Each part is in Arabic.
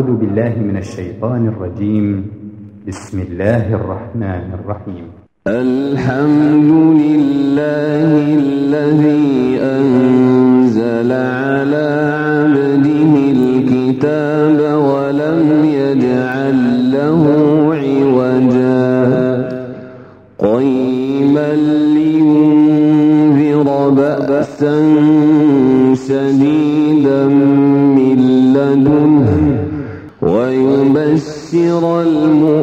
أعوذ بالله من الشيطان الرجيم. بسم الله الرحمن الرحيم. الحمد لله الذي أنزل خسر المبين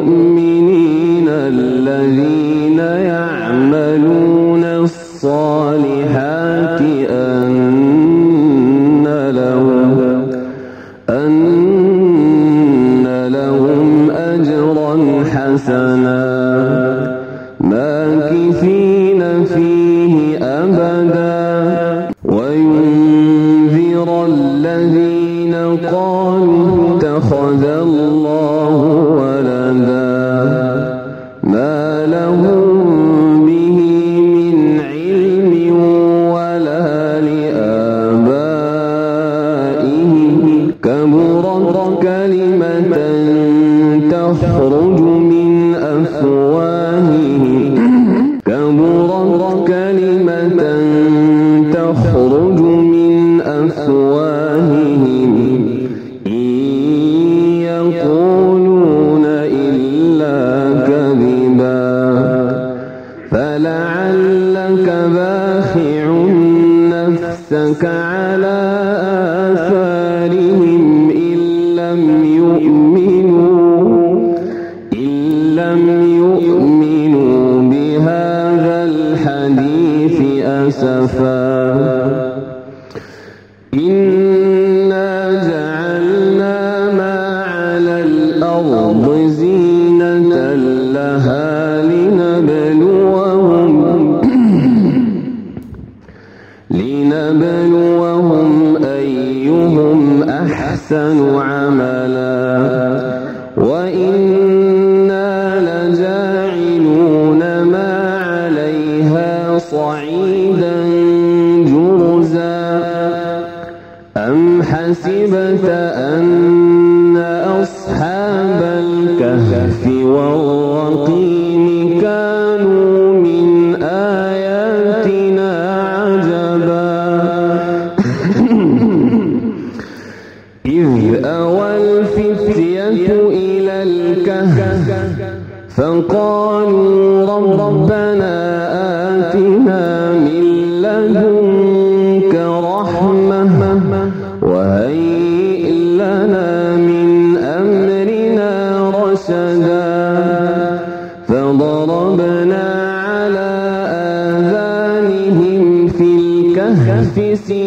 PC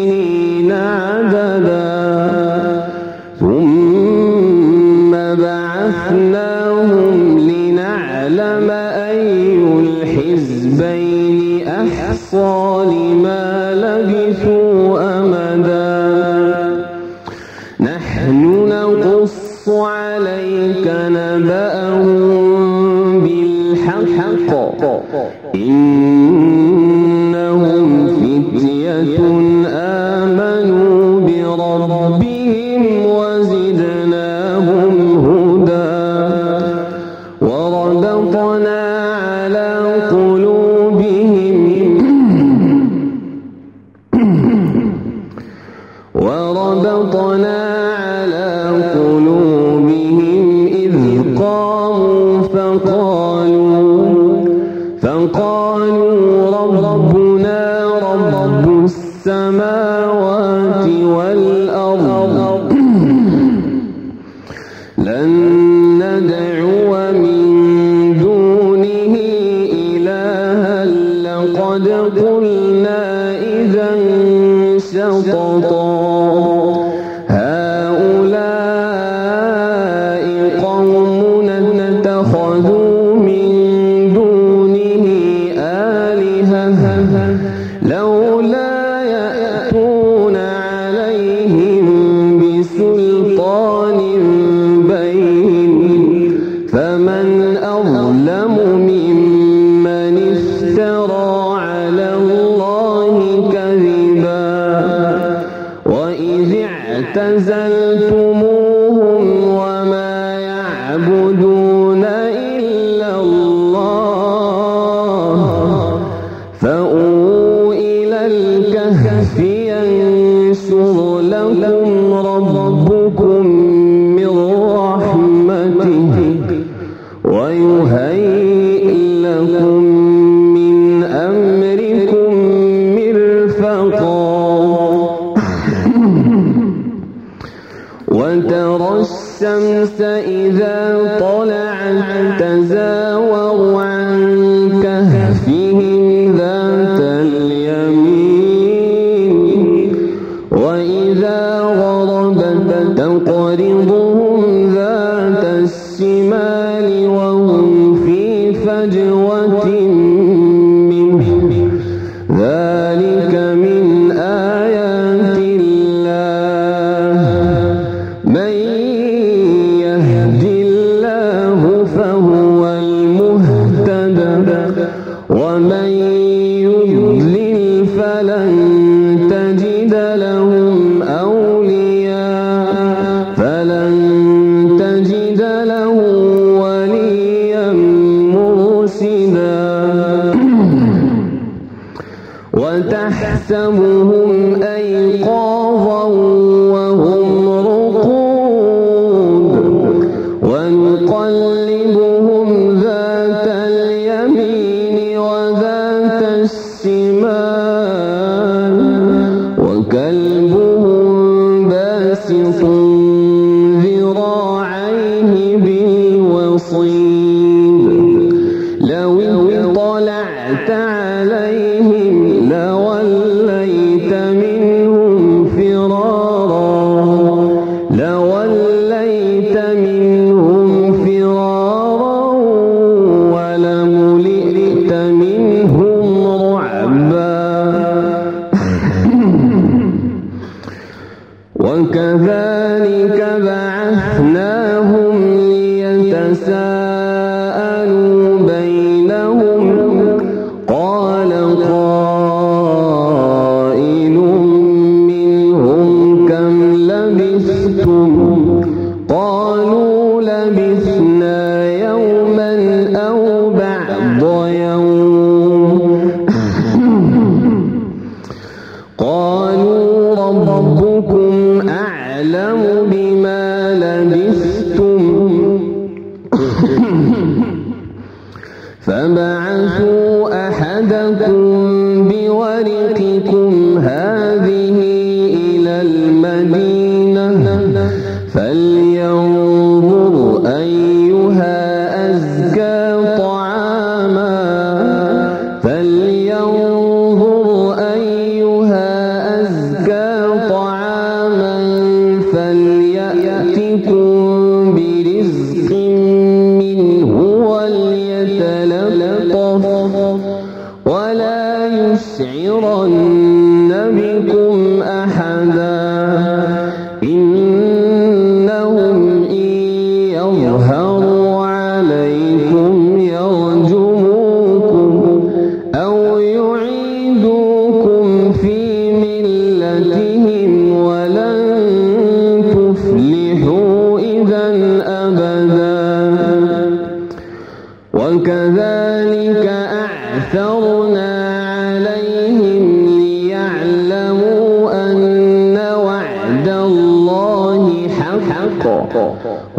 そう、そ、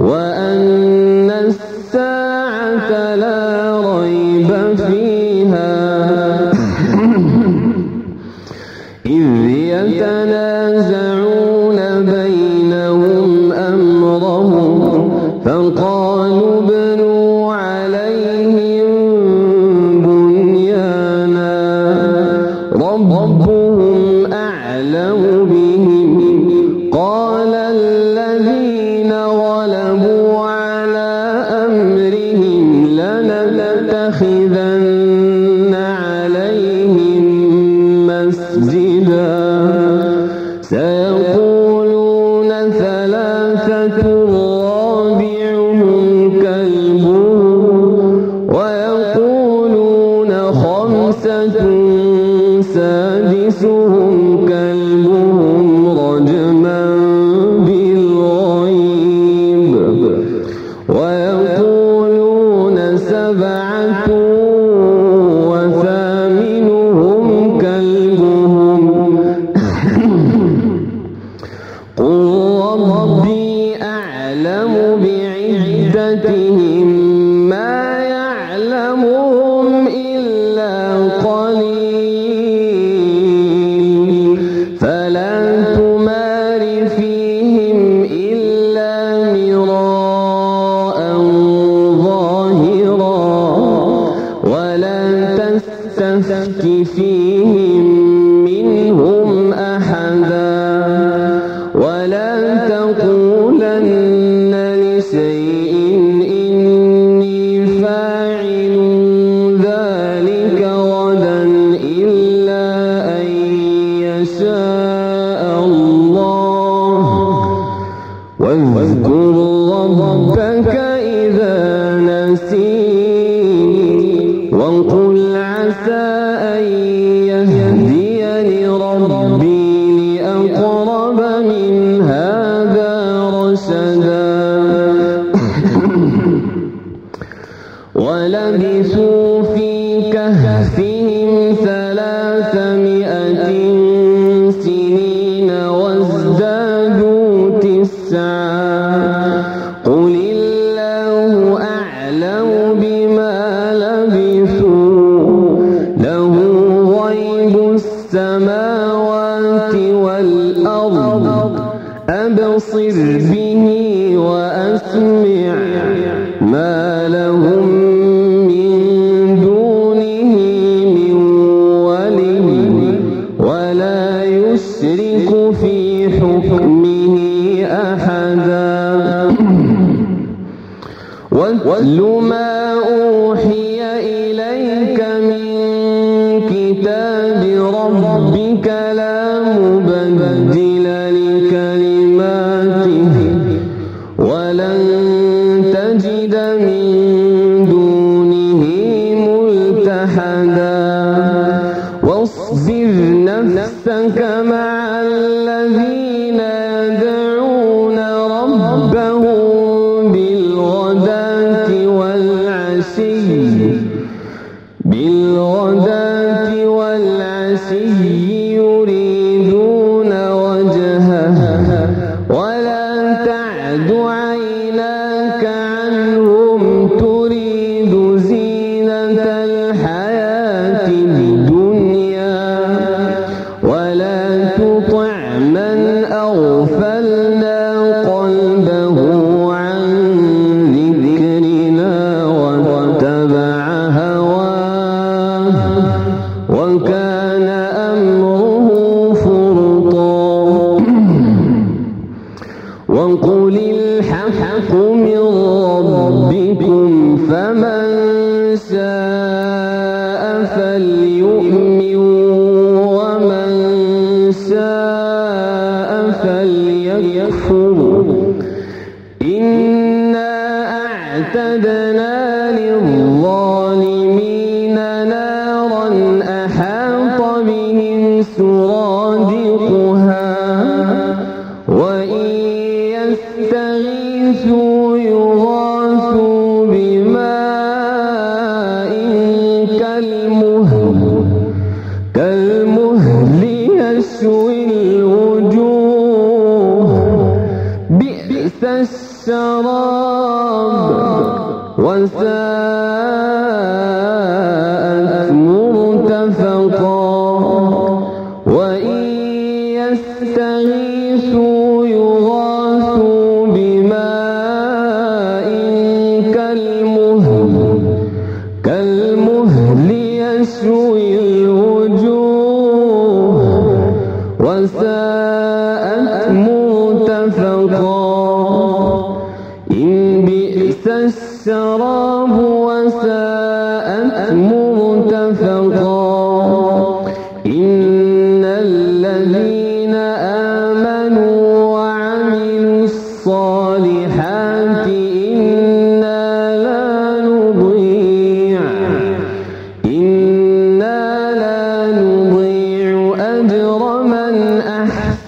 ولا يشرك في حكمه أحدا. واتل ما أوحي إليك من كتاب ربك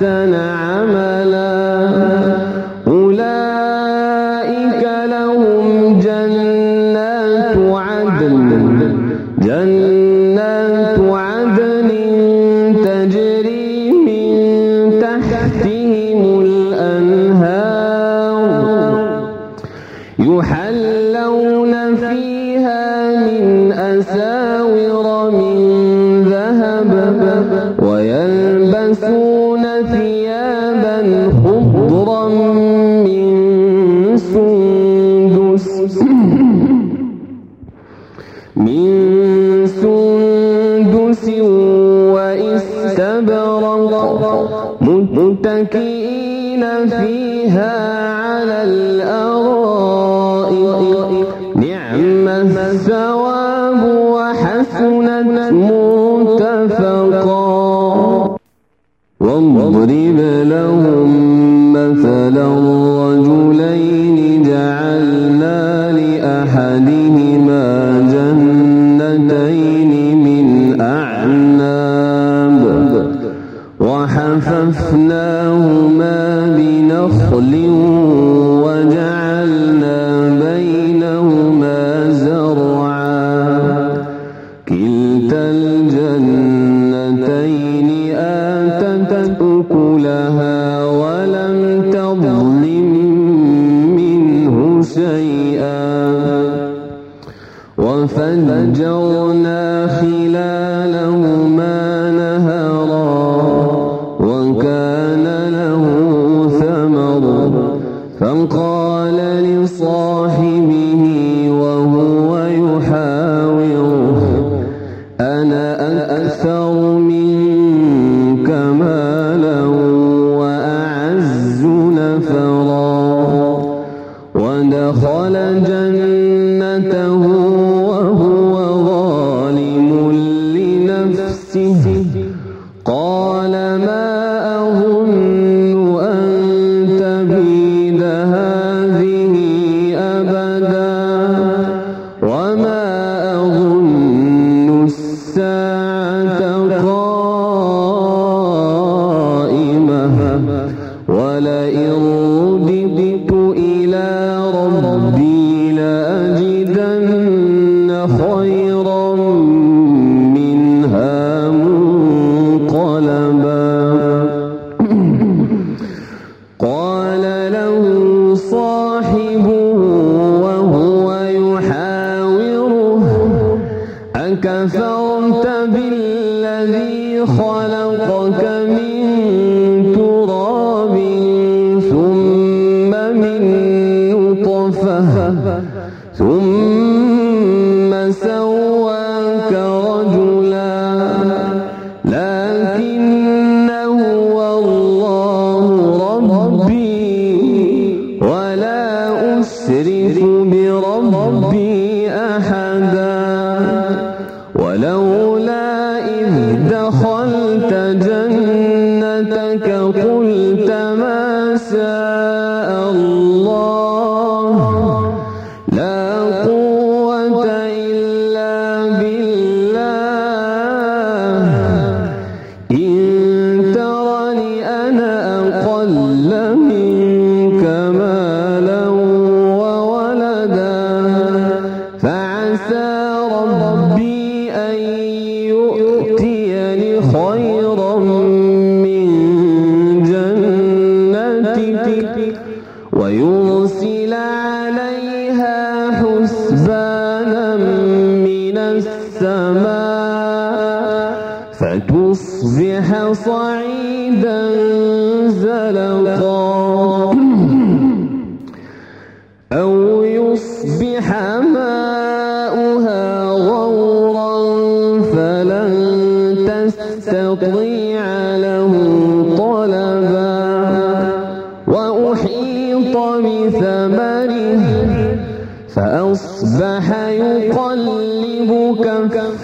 أحسن جنتين آتت أكلها ولم تظلم منه شيئا وفجرنا كفرت بالذي خلقك من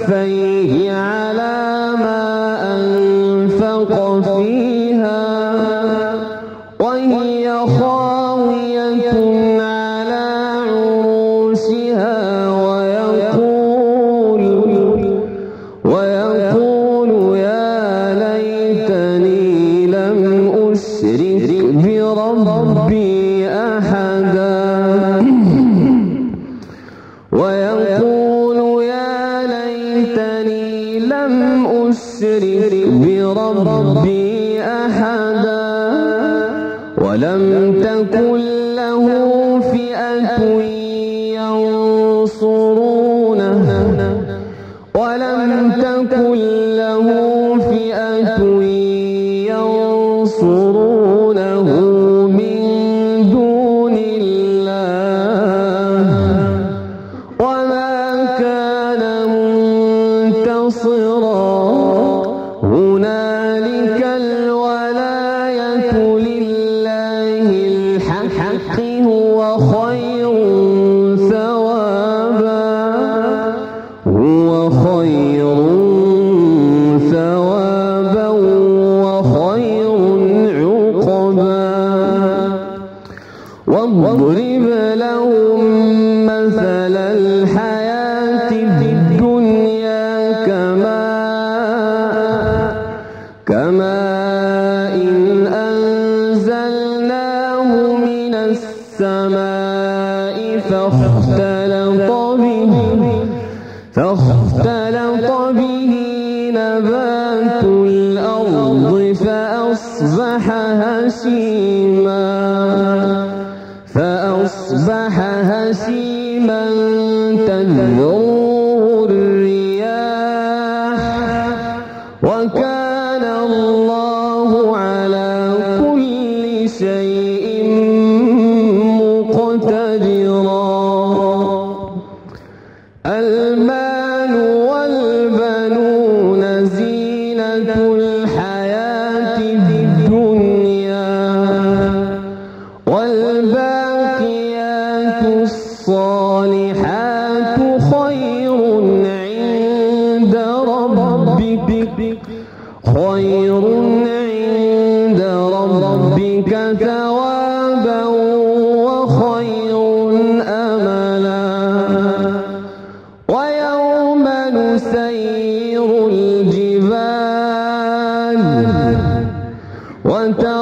فَإِنْ ويوم نسير الجبال وترى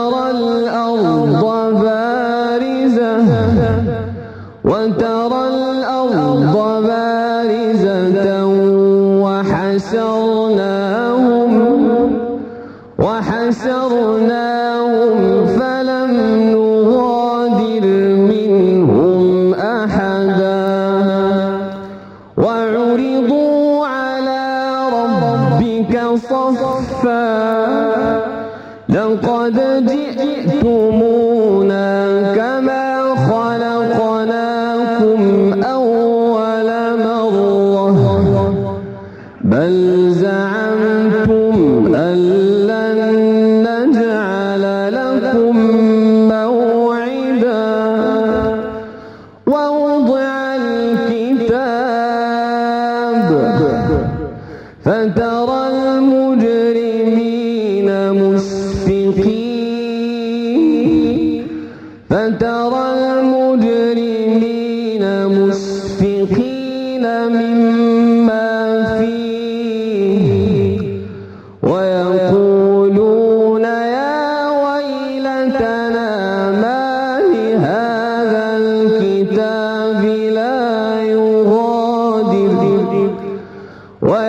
What?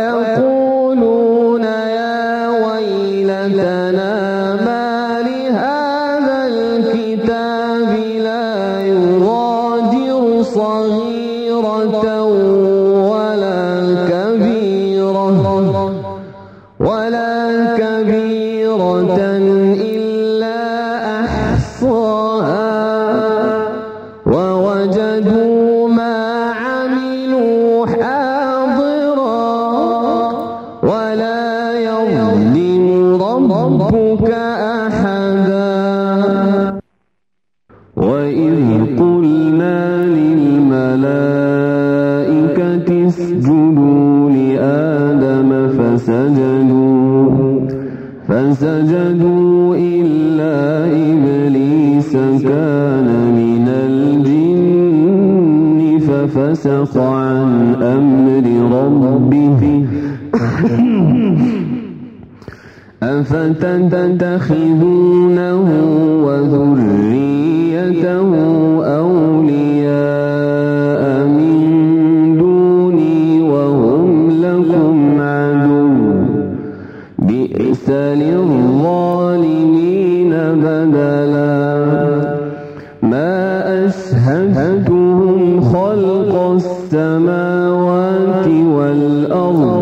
السماوات والأرض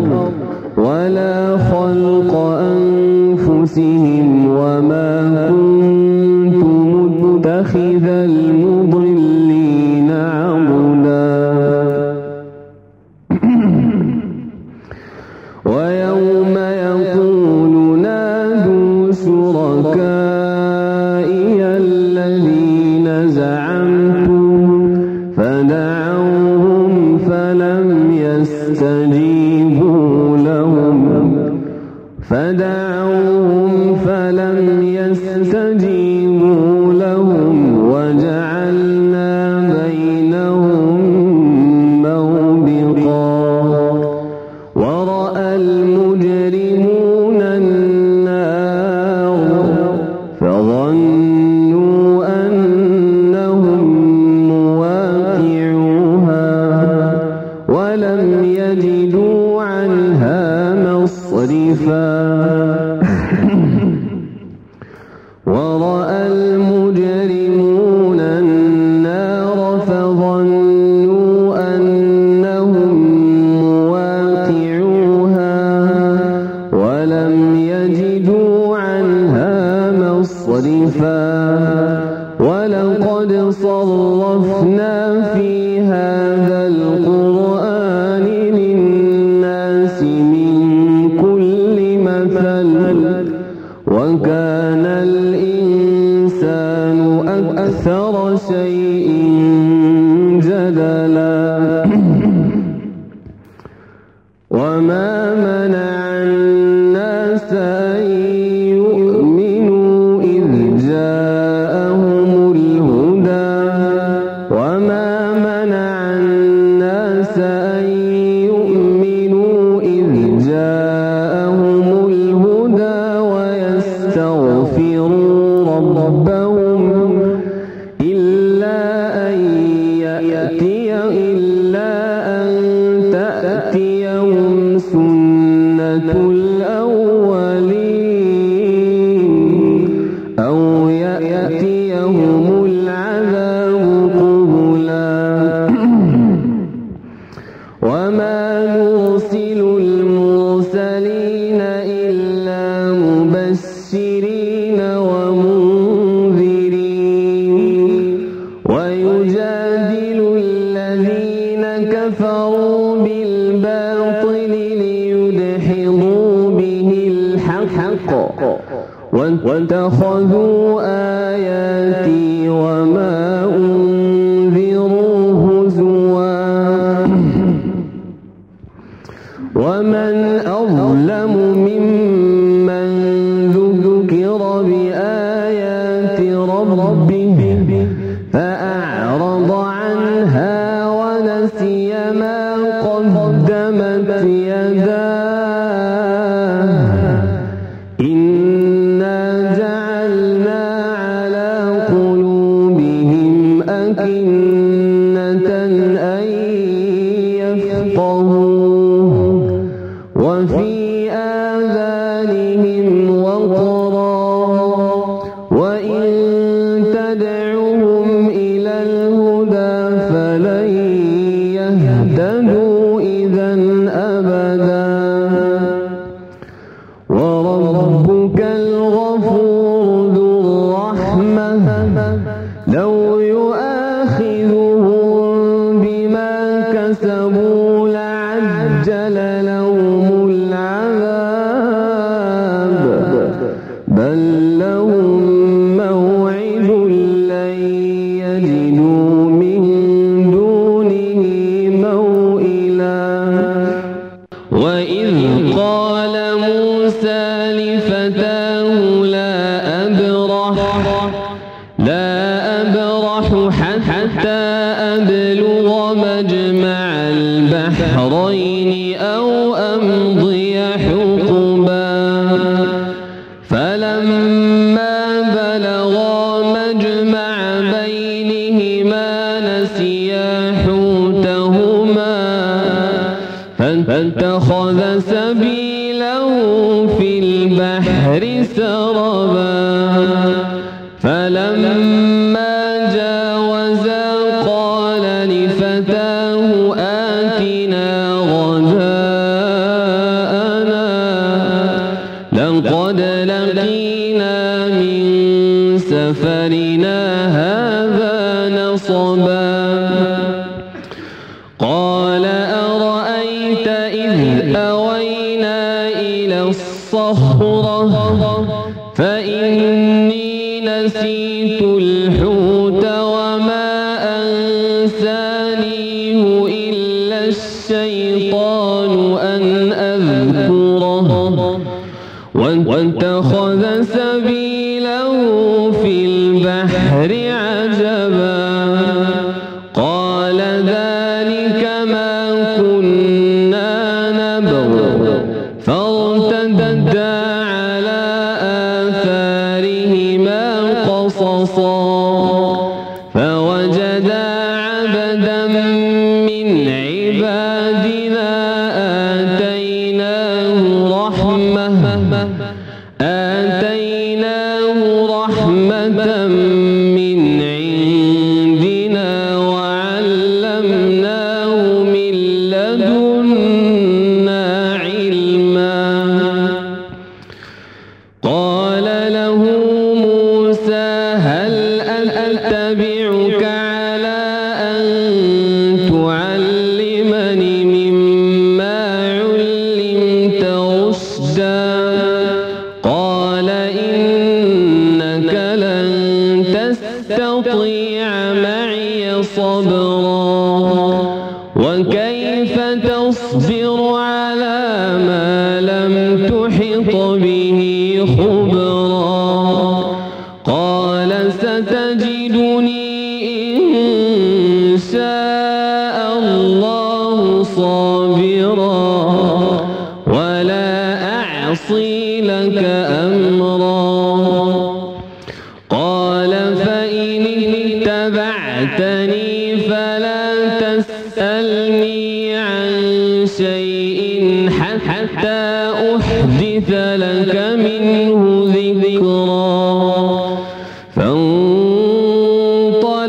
ومن أبلغ مجمع البحرين أو عبدا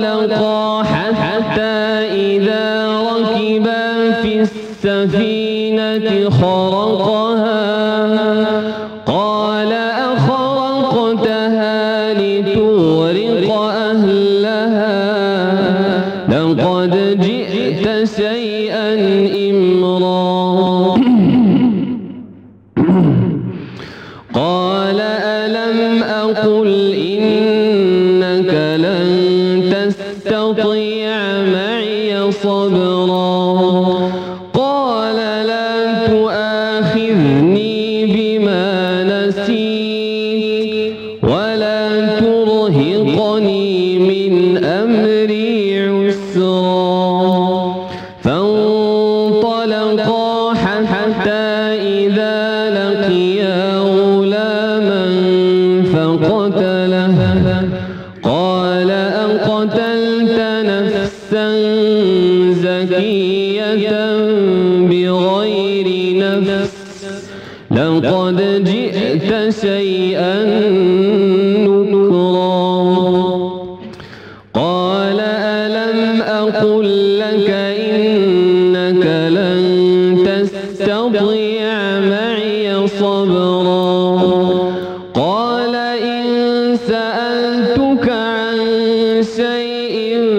فانطلقا حتى إذا ركبا في السفينة خرقها شيء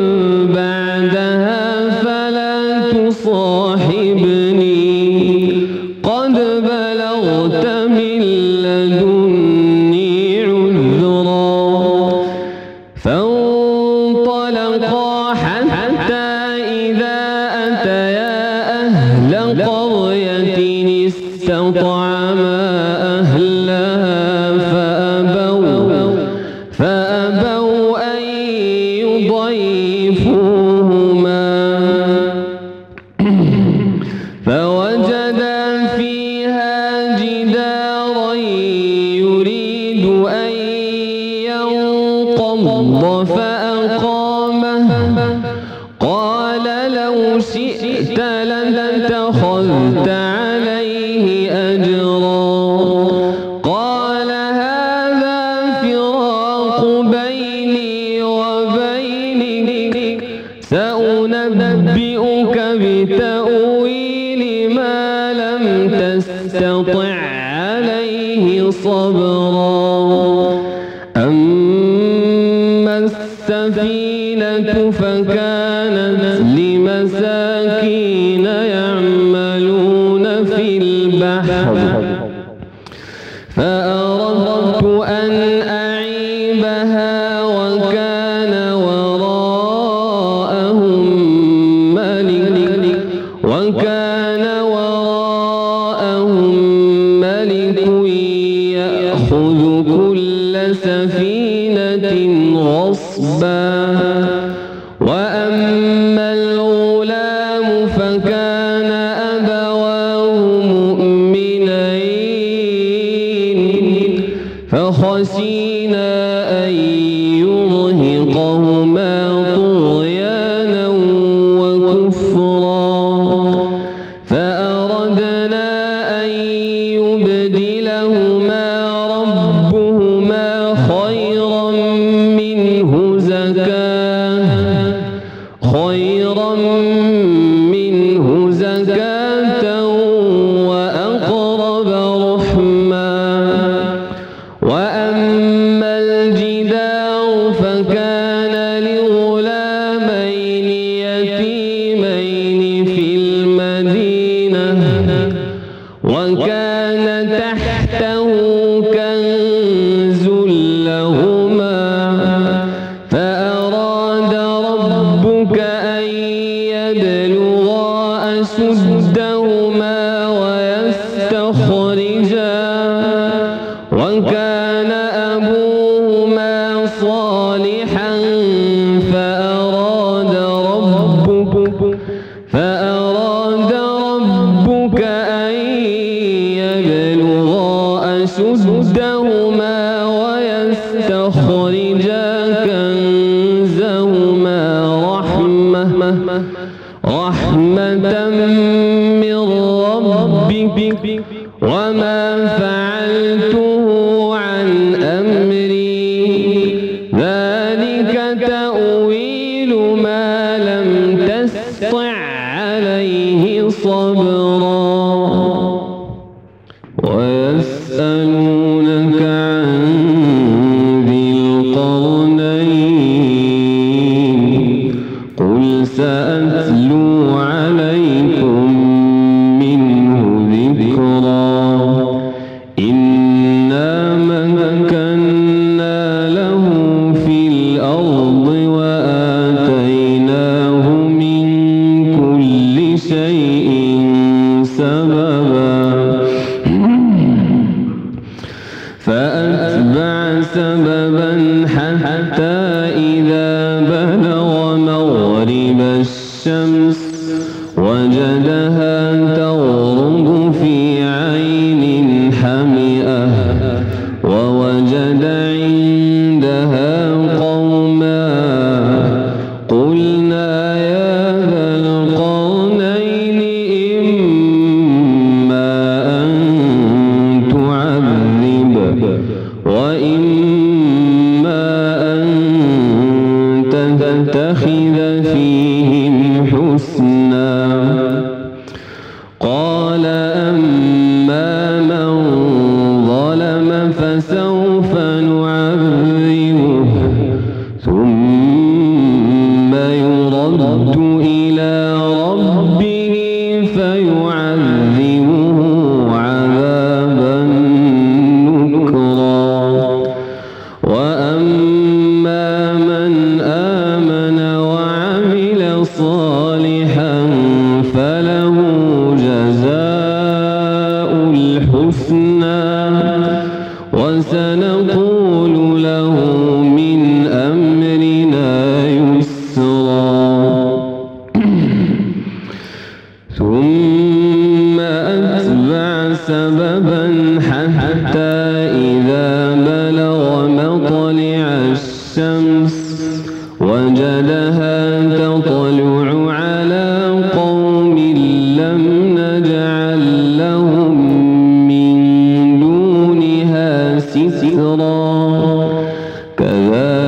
صالحا عندها كذلك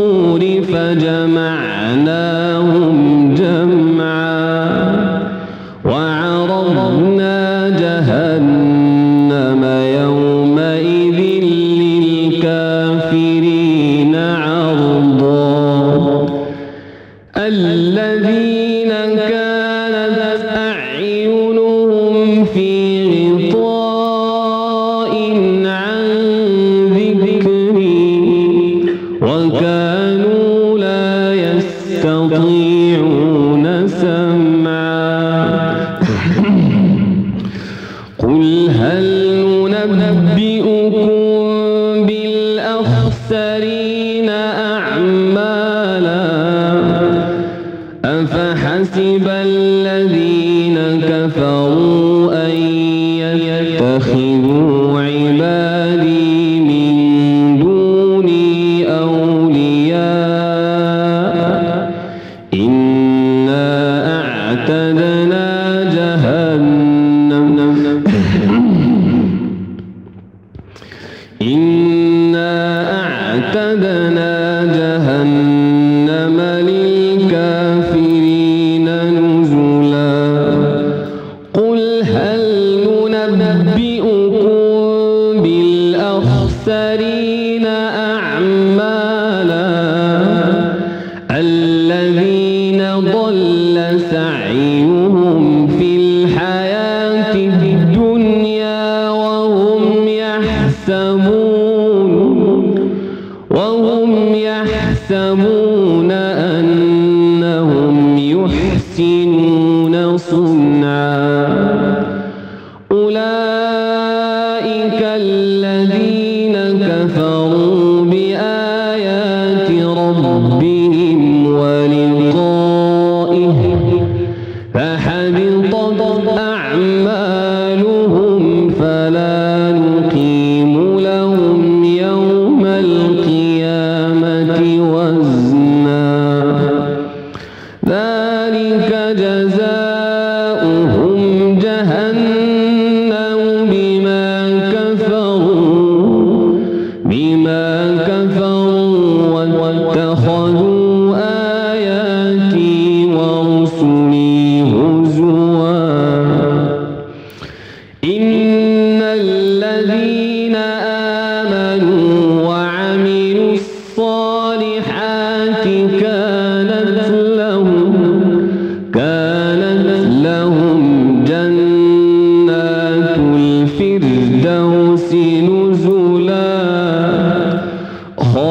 الصور فجمعناهم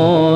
Oh.